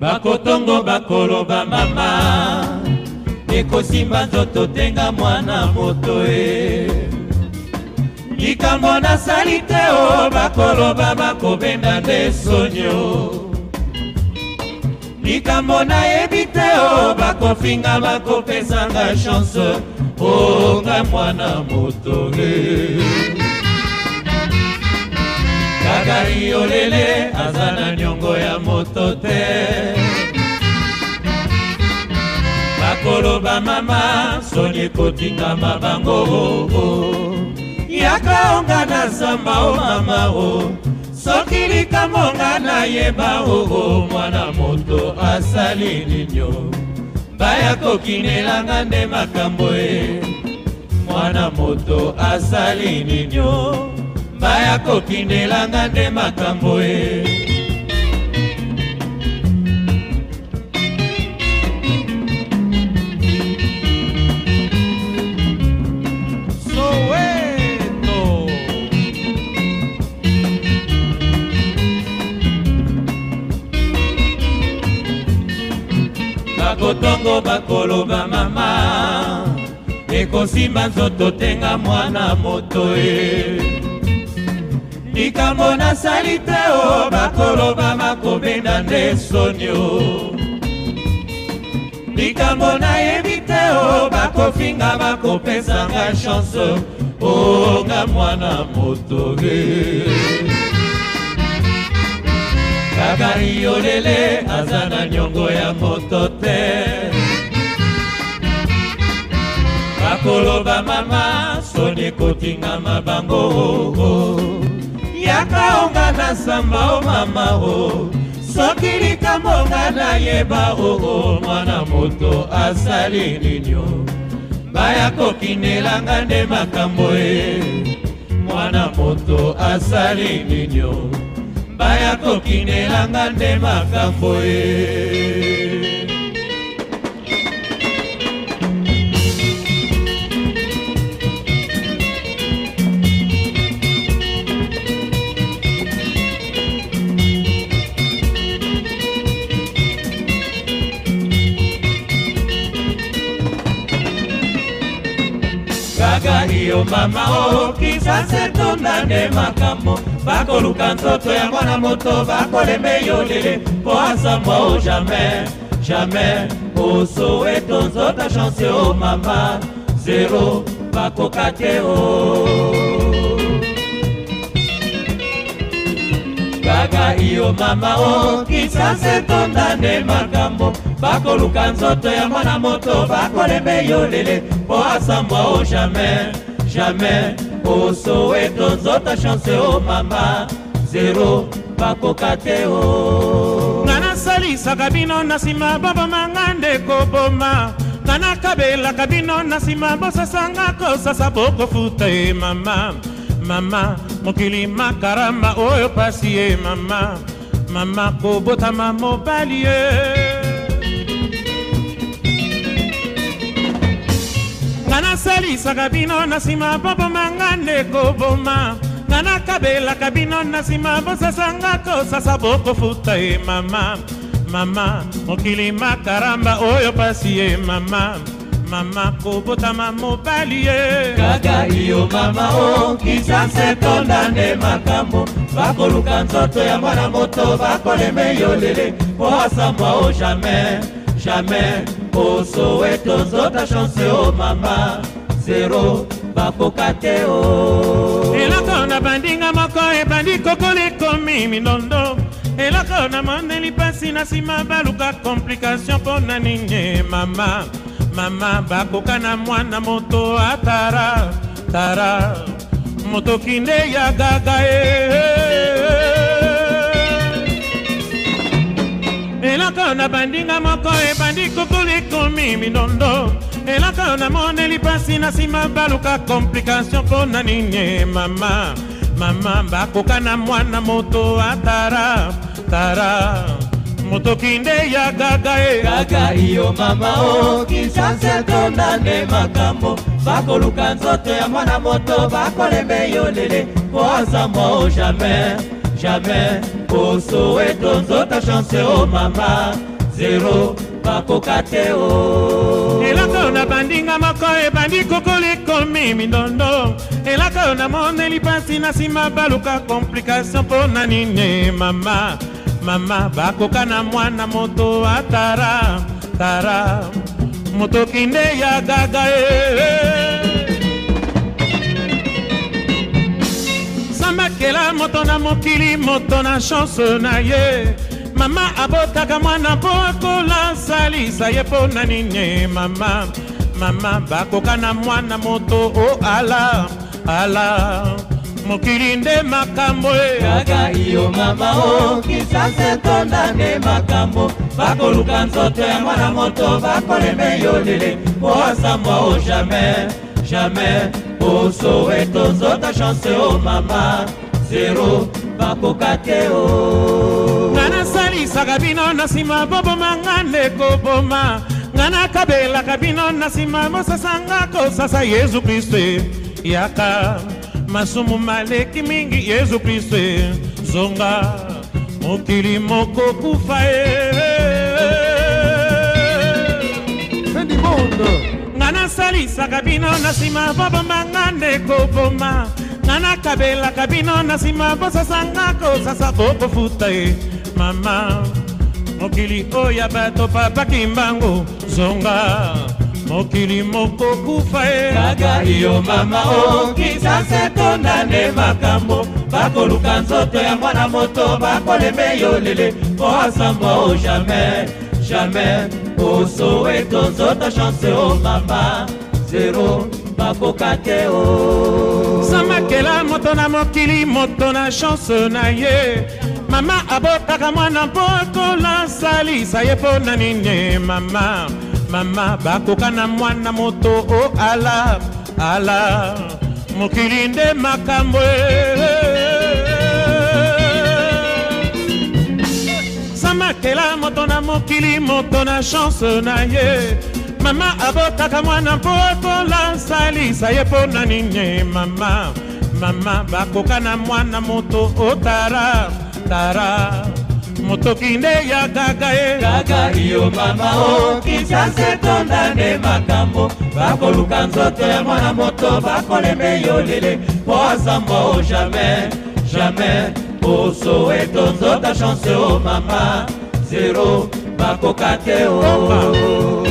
bakotongo bakoloba mama ekosimba nzoto tenga mwana moto e likambo nasali te o bakoloba bakobenda nde sonio likambo nayebi te o bakofinga bakopesanga chanse onga mwana moto e kakari olele aza na niongo ya moto te koloba mama soni ekotingama bango oh, oh. yaka onga na zamba o mama o soki likamonga nayeba oo mwana moto asali ninyo baya kokinelanga nde makambo e mwana moto asali ninyo baya kokinelanga nde makambo e koloba mama ekosimba nzoto tenga mwana moto e likambo nasali te o bakoloba makobenda nde sonio likambo nayebi te o bakofinga bakopesanga chanse onga mwana moto e kaka riolele aza na niongo ya moto te koloba mama soni kotingama bango oh, oh. yaka onga na samba o oh, mama o oh. soki likambo nga nayeba oo oh, mwana moto asali ninio baya kokinelanga nde makambo e mwana moto asali ninio baya kokinelanga nde makambo e gaga iyo mama o oh, oh, kisase tonane makambo bakoluka nzoto ya mwana moto bakoleme yo lele mpo asambwa oh, o jamai jamai osoweto nzota chanse o mama zero bakoka te o gaga iyo mama o kisase tonane makambo bakoluka nzoto ya mwana moto bakolemba eyolele mpo asambwa o jamai jamai osoweto nzoto chanse o mama zero bakoka te o nga nasalisaka bino na nsima bobomanga ndeko boma nga nakabelaka bino na nsima bosasanga kosasa bokofuta e mama mama mokili makarama oyo pasi ye mama mama kobotama mobali ye nga nasalisaka bino na nsima bobomanga ndeko boma nga nakabelaka bino na nsima bosasanga kosasa bokofuta ye mama mama mokili makaramba oyo pasi ye mama mama kobotama mobali ye kaka iyo mama o kisanse tonda nde makambo bakoluka nzoto ya mwana moto bakolema eyolele po asambwa o jamai jamai po soweto nzota chanse o mama zero bakoka te o eloko na bandinga moko ebandi kokola ekomi milondo eloko na mondeli mpasi na nsima baluka komplikatio mpo na ninge mama mama bakoka na mwana moto atara tara moto kinde ya gaga e, e, e, e. eloko na bandinga moko ebandi mikolo ekomi midondo eloko namoneli mpasi na nsima baluka komplikatio mpo na nini mama mama bakoka na mwana moto atara tara moto kinde ya gaga e gaga iyo mama o kinsanse tonane makambo bakoluka nzoto ya mwana moto bakolembe yo lele po azamwa o jamai jamai osoweto nzota chanse o mama zero bakoka te o eloko oyo nabandinga moko ebandi kokolikomi mindondo eloko oyo namoneli mpasi na nsima baluka komplikatio mpo na nini mama mama bakoka na mwana moto atara tara moto kinde ya gaga e sambakel'a moto na mokili moto na chanse na ye mama abotaka mwana mpo akolansalisa ye mpo na nini mama mama bakoka na mwana moto o oh, ala ala mokili nde makambo kaka e, iyo mama o kisase tonda nde makambo bakoluka nzoto ya mwana moto bakoleme yolele po asambwa o jamai jamai osoweto nzota chance o mama zero bakoka te o nabebisaka bino na nsima boboma nga nde koboma nga nakabelaka bino na nsima bosasa nga kosasa yezu kristo yaka masumu maleki mingi yezu kristo zonga mokili moko kufa ye nga nasalisaka bino na nsima boboma nga nde koboma nga nakabelaka bino na nsima bosasa nga kosasa bokofuta ye mama mokili oyo bato papaki mbango zonga mokili moko kufa ye kaka yo mama okisa se tonda nde makambo bakoluka nzoto ya mwana moto bakolema yo lele po asamba o jamai jamai osoweto nzoto chance o mama zero bakoka te o samakela moto na mokili moto na chance na ye mama abotaka mwana mpo tolasalisa ye mpo na nini mama mama bakoka na mwana moto o oh, ala ala mokili nde makambo eh, eh. samakela moto na mokili moto na chance na ye mama abotaka mwana mpo tolasalisa ye mpo na nini mama mama bakoka na mwana moto otala oh, tara motokinde ya kaka ye kaka iyo mama o kinshasa etonda nde makambo bakoluka nzoto ya mwana moto bakoleme yo lele mpo asamba o jamai jamai osoweto nzota chanse o mama zero bakoka te o oh.